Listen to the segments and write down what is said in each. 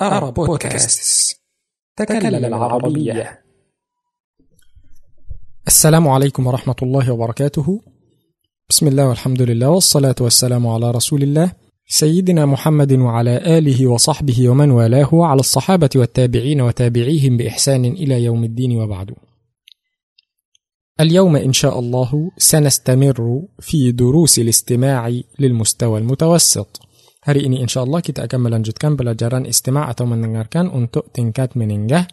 أرى بودكاست. تكلم العربية. السلام عليكم ورحمة الله وبركاته. بسم الله والحمد لله والصلاة والسلام على رسول الله سيدنا محمد وعلى آله وصحبه ومن والاه وعلى الصحابة والتابعين وتابعيهم بإحسان إلى يوم الدين وبعد. اليوم إن شاء الله سنستمر في دروس الاستماع للمستوى المتوسط. Hari ini insya Allah kita akan melanjutkan pelajaran istima' atau mendengarkan untuk tingkat menenggah.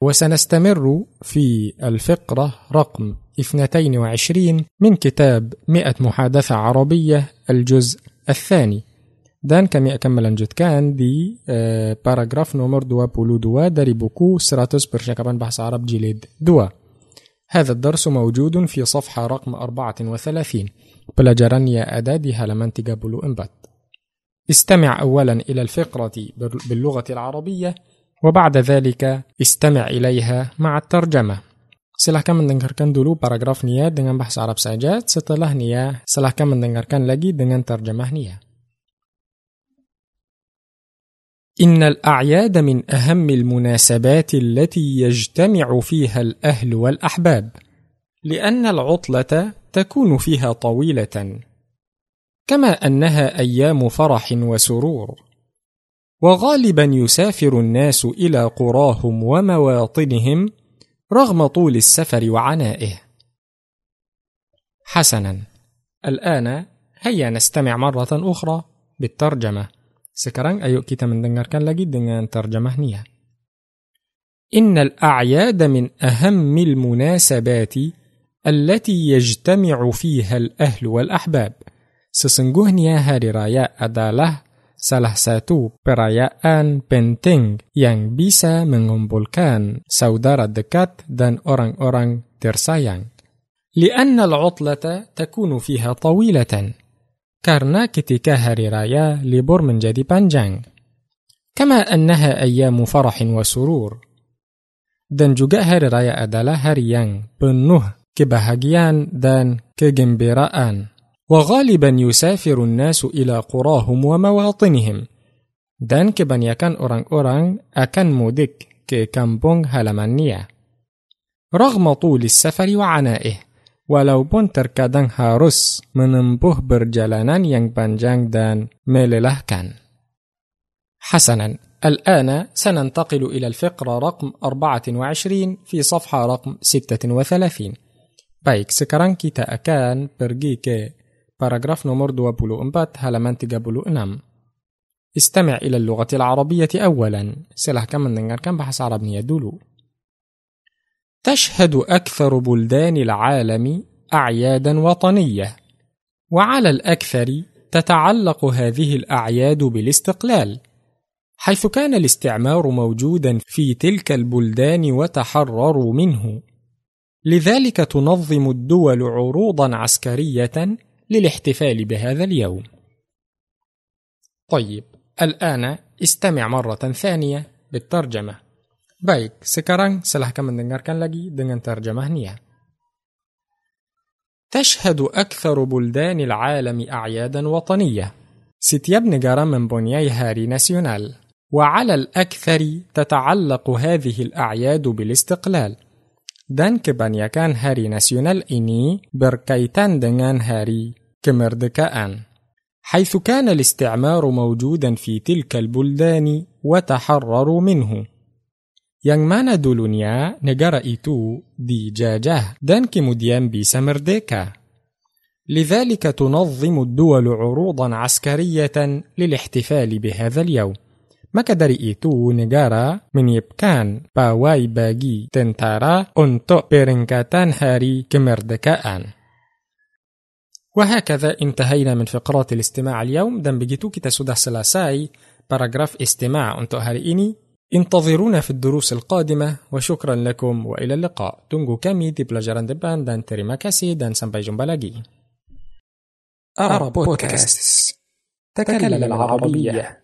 وسنستمر في الفقرة رقم 22 من كتاب 100 محادثة عربية الجزء الثاني dan kami akan melanjutkan di uh, paragraf nomor 22 dari buku 100 percakapan bahasa Arab jilid 2 هذا الدرس موجود في صفحة رقم 34 pelajaran yang ada di halaman 34 استمع أولا إلى الفقرة باللغة العربية وبعد ذلك استمع إليها مع الترجمة Silahkan mendengarkan dulu paragraf Nia dengan bahasa Arab saja. Setelah Nia, silahkan mendengarkan lagi dengan terjemah Nia. إن الأعياد من أهم المناسبات التي يجتمع فيها الأهل والأحباب، لأن العطلة تكون فيها طويلة، كما أنها أيام فرح وسرور وغالبا يسافر الناس إلى قراهم ومواطنهم رغم طول السفر وعنائه حسنا الآن هيا نستمع مرة أخرى بالترجمة Sekarang ayo kita mendengarkan lagi dengan terjemahnya. إن الأعياد من أهم المناسبات التي يجتمع فيها الأهل والأحباب. Sesungguhnya hari raya adalah salah satu perayaan penting yang bisa mengumpulkan saudara dekat dan orang-orang tersayang. لأن العطلة تكون فيها طويلة karena ketika hari raya libur menjadi panjang. كما أنها أيام فرح وسرور dan juga hari raya adalah hari yang penuh kebahagiaan dan kegembiraan. وغالبا يسافر الناس إلى قراهم ومواطنهم. dan kebanyakan orang-orang akan mudik ke kampung halamannya رغم طول السفر وعنائه walaupun terkadang harus menempuh perjalanan yang panjang dan melelahkan حسنا الآن سننتقل إلى الفقرة رقم 24 في صفحة رقم 36 baik sekarang kita akan pergi paragraf nomor 24 halaman 36 استمع إلى اللغة العربية أولا silahkan mendengarkan bahasa Arabnya dulu تشهد أكثر بلدان العالم أعيادا وطنية وعلى الأكثر تتعلق هذه الأعياد بالاستقلال حيث كان الاستعمار موجودا في تلك البلدان وتحرروا منه لذلك تنظم الدول عروضا عسكريه للاحتفال بهذا اليوم. طيب، الآن استمع مرة ثانية بالترجمة. Baik, sekarang silahkan mendengarkan lagi dengan terjemahnya. تشهد أكثر بلدان العالم أعيادا وطنية. Setiap negara mempunyai hari nasional. وعلى الأكثر تتعلق هذه الأعياد بالاستقلال. Dan kebanyakan hari nasional ini berkaitan dengan hari كمردكان حيث كان الاستعمار موجودا في تلك البلدان وتحرروا منه. يعني ما ندولونيا نجر إتو دي جاجه دانك مديان بسمرديكا لذلك تنظم الدول عروضا عسكرية للاحتفال بهذا اليوم. maka dari itu negara menyiapkan pawai bagi tentara untuk peringatan hari kemerdekaan وهكذا انتهينا من فقرات الاستماع اليوم. dan begitu kita selesai paragraf istima' untuk hari ini انتظرونا في الدروس القادمة وشكرا لكم وإلى اللقاء. tunggu kami di pelajaran depan terima kasih dan sampai jumpa lagi أرى بودكاست. تكلم العربية.